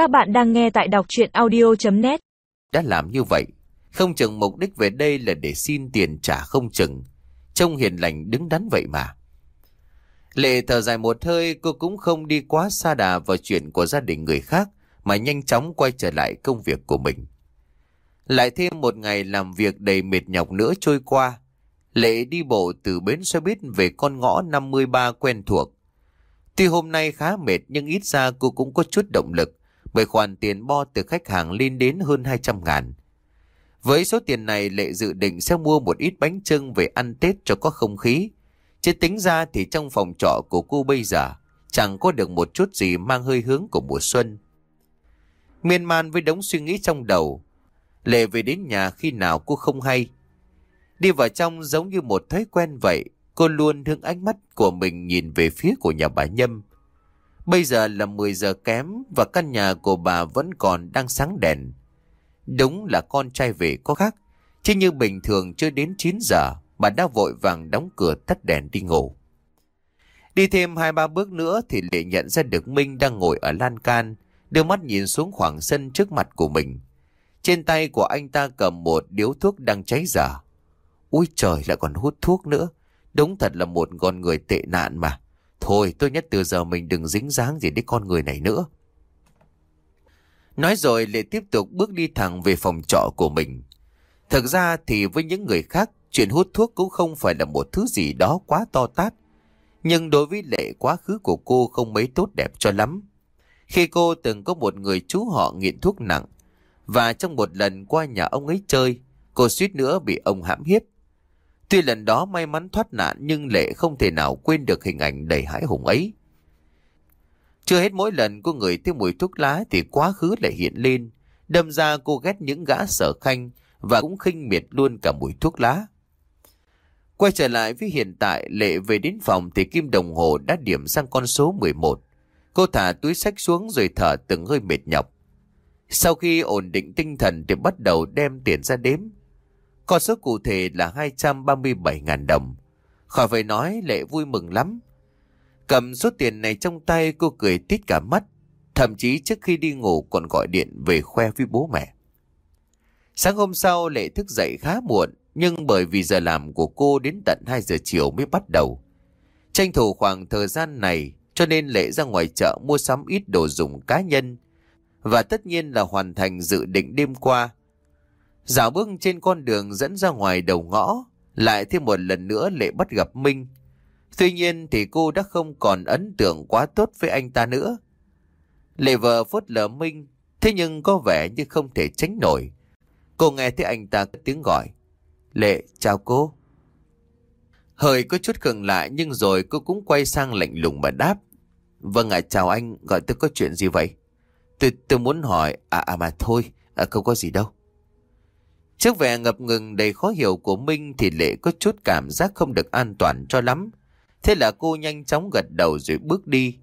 Các bạn đang nghe tại đọc chuyện audio.net Đã làm như vậy, không chừng mục đích về đây là để xin tiền trả không chừng. Trông hiền lành đứng đắn vậy mà. Lệ thở dài một hơi, cô cũng không đi quá xa đà vào chuyện của gia đình người khác, mà nhanh chóng quay trở lại công việc của mình. Lại thêm một ngày làm việc đầy mệt nhọc nữa trôi qua, Lệ đi bộ từ bến xe buýt về con ngõ 53 quen thuộc. Tuy hôm nay khá mệt nhưng ít ra cô cũng có chút động lực bởi khoản tiền bo từ khách hàng lên đến hơn 200 ngàn. Với số tiền này Lệ dự định sẽ mua một ít bánh trưng về ăn Tết cho có không khí. Chứ tính ra thì trong phòng trọ của cô bây giờ chẳng có được một chút gì mang hơi hướng của mùa xuân. Miên man với đống suy nghĩ trong đầu. Lệ về đến nhà khi nào cô không hay. Đi vào trong giống như một thói quen vậy, cô luôn hướng ánh mắt của mình nhìn về phía của nhà bà Nhâm. Bây giờ là 10 giờ kém và căn nhà của bà vẫn còn đang sáng đèn. Đúng là con trai về có khác, chứ như bình thường chưa đến 9 giờ, bà đã vội vàng đóng cửa tắt đèn đi ngủ. Đi thêm hai ba bước nữa thì Lệ nhận ra được Minh đang ngồi ở lan can, đưa mắt nhìn xuống khoảng sân trước mặt của mình. Trên tay của anh ta cầm một điếu thuốc đang cháy dở. Úi trời lại còn hút thuốc nữa. Đúng thật là một con người tệ nạn mà. Thôi tôi nhất từ giờ mình đừng dính dáng gì đến con người này nữa. Nói rồi Lệ tiếp tục bước đi thẳng về phòng trọ của mình. Thực ra thì với những người khác, chuyện hút thuốc cũng không phải là một thứ gì đó quá to tát. Nhưng đối với Lệ quá khứ của cô không mấy tốt đẹp cho lắm. Khi cô từng có một người chú họ nghiện thuốc nặng, và trong một lần qua nhà ông ấy chơi, cô suýt nữa bị ông hãm hiếp. Tuy lần đó may mắn thoát nạn nhưng Lệ không thể nào quên được hình ảnh đầy hãi hùng ấy. Chưa hết mỗi lần cô ngửi thấy mùi thuốc lá thì quá khứ lại hiện lên. Đâm ra cô ghét những gã sở khanh và cũng khinh miệt luôn cả mùi thuốc lá. Quay trở lại với hiện tại, Lệ về đến phòng thì kim đồng hồ đã điểm sang con số 11. Cô thả túi sách xuống rồi thở từng hơi mệt nhọc. Sau khi ổn định tinh thần thì bắt đầu đem tiền ra đếm. Con số cụ thể là 237.000 đồng. Khỏi phải nói Lệ vui mừng lắm. Cầm số tiền này trong tay, cô cười tít cả mắt. Thậm chí trước khi đi ngủ còn gọi điện về khoe với bố mẹ. Sáng hôm sau, Lệ thức dậy khá muộn. Nhưng bởi vì giờ làm của cô đến tận 2 giờ chiều mới bắt đầu. Tranh thủ khoảng thời gian này, cho nên Lệ ra ngoài chợ mua sắm ít đồ dùng cá nhân. Và tất nhiên là hoàn thành dự định đêm qua Dạo bước trên con đường dẫn ra ngoài đầu ngõ, lại thêm một lần nữa Lệ bắt gặp Minh. Tuy nhiên thì cô đã không còn ấn tượng quá tốt với anh ta nữa. Lệ vợ phớt lờ Minh, thế nhưng có vẻ như không thể tránh nổi. Cô nghe thấy anh ta tiếng gọi. Lệ, chào cô. Hơi có chút khừng lại nhưng rồi cô cũng quay sang lạnh lùng mà đáp. Vâng ạ, chào anh, gọi tôi có chuyện gì vậy? Tôi, tôi muốn hỏi, à, à mà thôi, à, không có gì đâu. Trước vẻ ngập ngừng đầy khó hiểu của Minh thì Lệ có chút cảm giác không được an toàn cho lắm. Thế là cô nhanh chóng gật đầu rồi bước đi.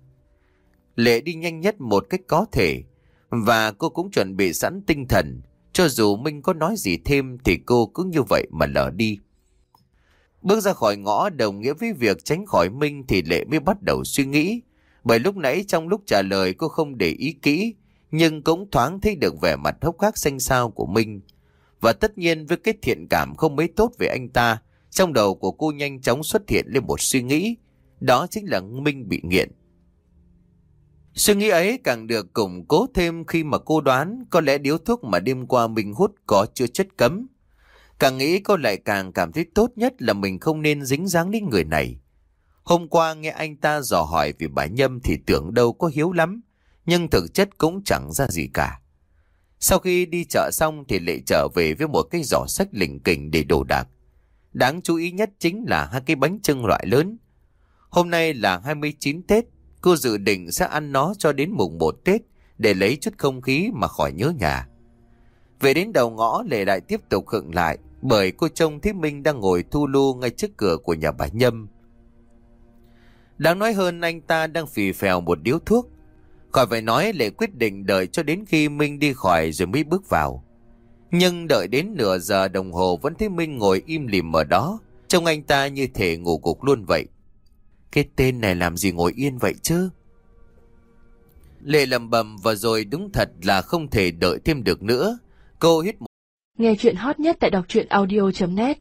Lệ đi nhanh nhất một cách có thể, và cô cũng chuẩn bị sẵn tinh thần. Cho dù Minh có nói gì thêm thì cô cứ như vậy mà lỡ đi. Bước ra khỏi ngõ đồng nghĩa với việc tránh khỏi Minh thì Lệ mới bắt đầu suy nghĩ. Bởi lúc nãy trong lúc trả lời cô không để ý kỹ, nhưng cũng thoáng thấy được vẻ mặt hốc hác xanh xao của Minh. Và tất nhiên với cái thiện cảm không mấy tốt về anh ta, trong đầu của cô nhanh chóng xuất hiện lên một suy nghĩ, đó chính là Minh bị nghiện. Suy nghĩ ấy càng được củng cố thêm khi mà cô đoán có lẽ điếu thuốc mà đêm qua mình hút có chứa chất cấm. Càng nghĩ cô lại càng cảm thấy tốt nhất là mình không nên dính dáng đến người này. Hôm qua nghe anh ta dò hỏi về bà Nhâm thì tưởng đâu có hiếu lắm, nhưng thực chất cũng chẳng ra gì cả. Sau khi đi chợ xong thì Lệ trở về với một cái giỏ sách lình kình để đồ đạc. Đáng chú ý nhất chính là hai cái bánh trưng loại lớn. Hôm nay là 29 Tết, cô dự định sẽ ăn nó cho đến mùng 1 Tết để lấy chút không khí mà khỏi nhớ nhà. Về đến đầu ngõ Lệ lại tiếp tục khựng lại bởi cô trông thấy Minh đang ngồi thu lu ngay trước cửa của nhà bà Nhâm. Đáng nói hơn anh ta đang phì phèo một điếu thuốc Khỏi phải nói Lệ quyết định đợi cho đến khi Minh đi khỏi rồi mới bước vào. Nhưng đợi đến nửa giờ đồng hồ vẫn thấy Minh ngồi im lìm ở đó. Trông anh ta như thể ngủ gục luôn vậy. Cái tên này làm gì ngồi yên vậy chứ? Lệ lầm bầm và rồi đúng thật là không thể đợi thêm được nữa. Cô hít một Nghe chuyện hot nhất tại đọc truyện audio.net